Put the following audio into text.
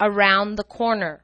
around the corner.